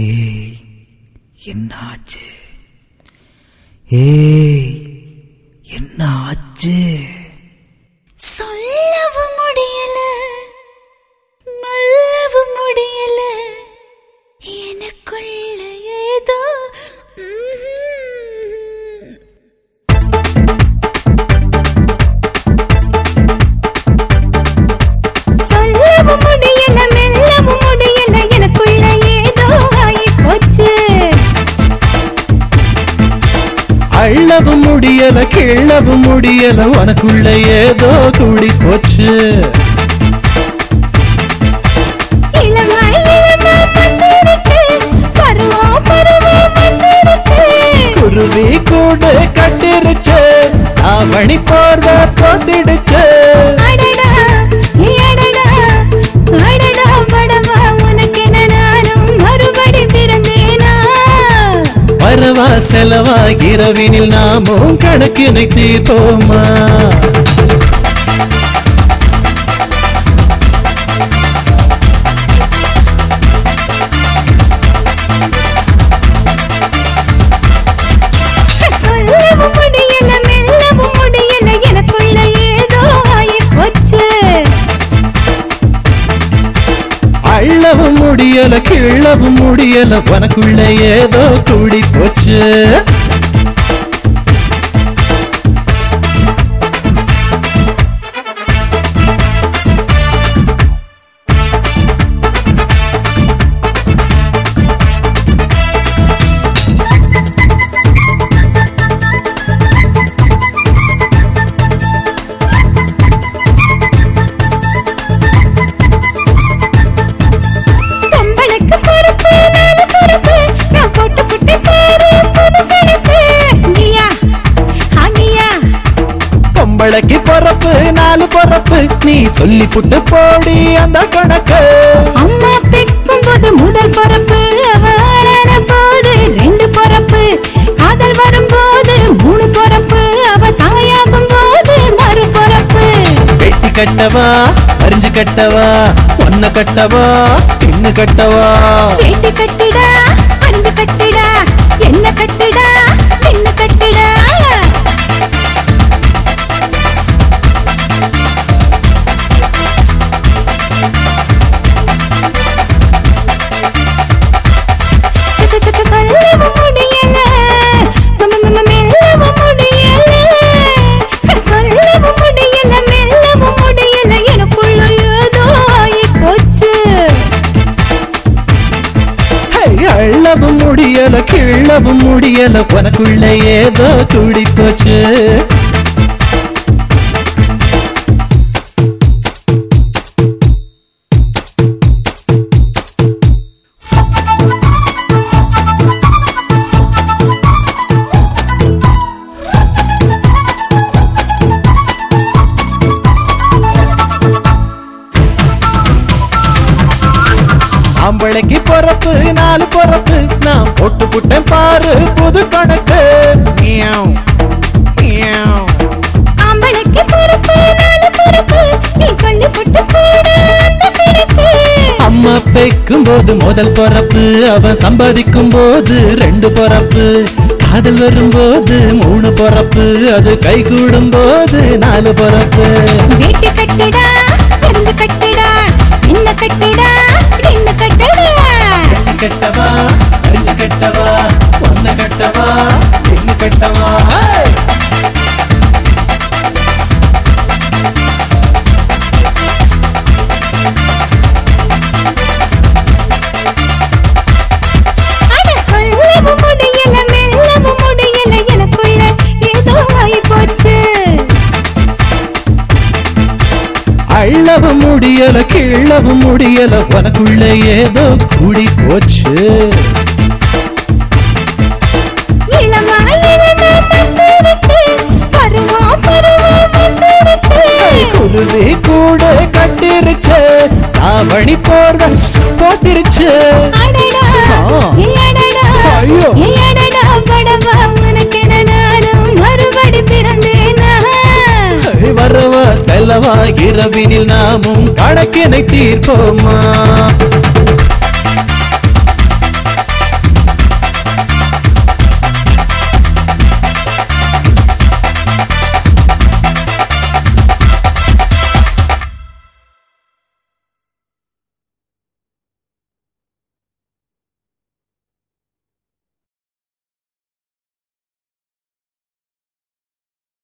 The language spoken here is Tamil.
ஏய் என்னாச்சு? ஏய் என்ன ஆச்சு அள்ளவும் முடியல கிள்ளவும் முடியல உனக்குள்ள ஏதோ கூடி போச்சு. குருவி கூடு கட்டிருச்சு அவனி போர்வ போத்திடுச்சு செலவாகிறவினில் நாமும் கணக்கினை தீர்ப்போமா? முடியல கிள்ளவும் முடியல உனக்குள்ள ஏதோ கூடி போச்சு. பொம்பளைக்கு பொறப்பு நாலு பொறப்பு. நீ சொல்லி புட்டு போடி அந்த கணக்கு. அம்மா பெக்கும் போது முதல் பொறப்பு அவ ஆளான போது ரெண்டு பொறப்பு. காதல் வரும்போது மூணு பொறப்பு அவ தாயாகும் போது மறு பொறப்பு. வெட்டி கட்டவா அரிஞ்சு கட்டவா ஒன்ன கட்டவா பின்னு கட்டவா? வேட்டு கட்டிடா அள்ளவும் முடியல கிள்ளவும் முடியல உனக்குள்ள ஏதோ துடிப்போச்சு ஆம்பளைக்கு பொறப்பு நாலு பொறப்பு. நான் போட்டு புட்டேன் பாரு புது கணக்கு. அம்மா பெக்கும் போது முதல் பொறப்பு அவன் சம்பாதிக்கும் போது ரெண்டு பொறப்பு. காதல் வரும்போது மூணு பொறப்பு அது கை கூடும் போது நாலு பொறப்பு. வீட்டு கட்டிடா கட்டிடா என்ன கட்டிடா என்ன கட்டடா கட்டவா அரிஞ்சு கட்டவா ஒன்ன கட்டவா என்ன கட்டவா. அள்ளவும் முடியல கிள்ளவும் முடியல உனக்குள்ள ஏதோ கூடி போச்சு குருவி கூட கட்டிருச்சு தாவணி போர்வ போத்திருச்சு அடடா ஆ. ஏ அடடா ஐயோ. அல்லவா இரவினில் நாமும் கணக்கினை தீர்ப்போமா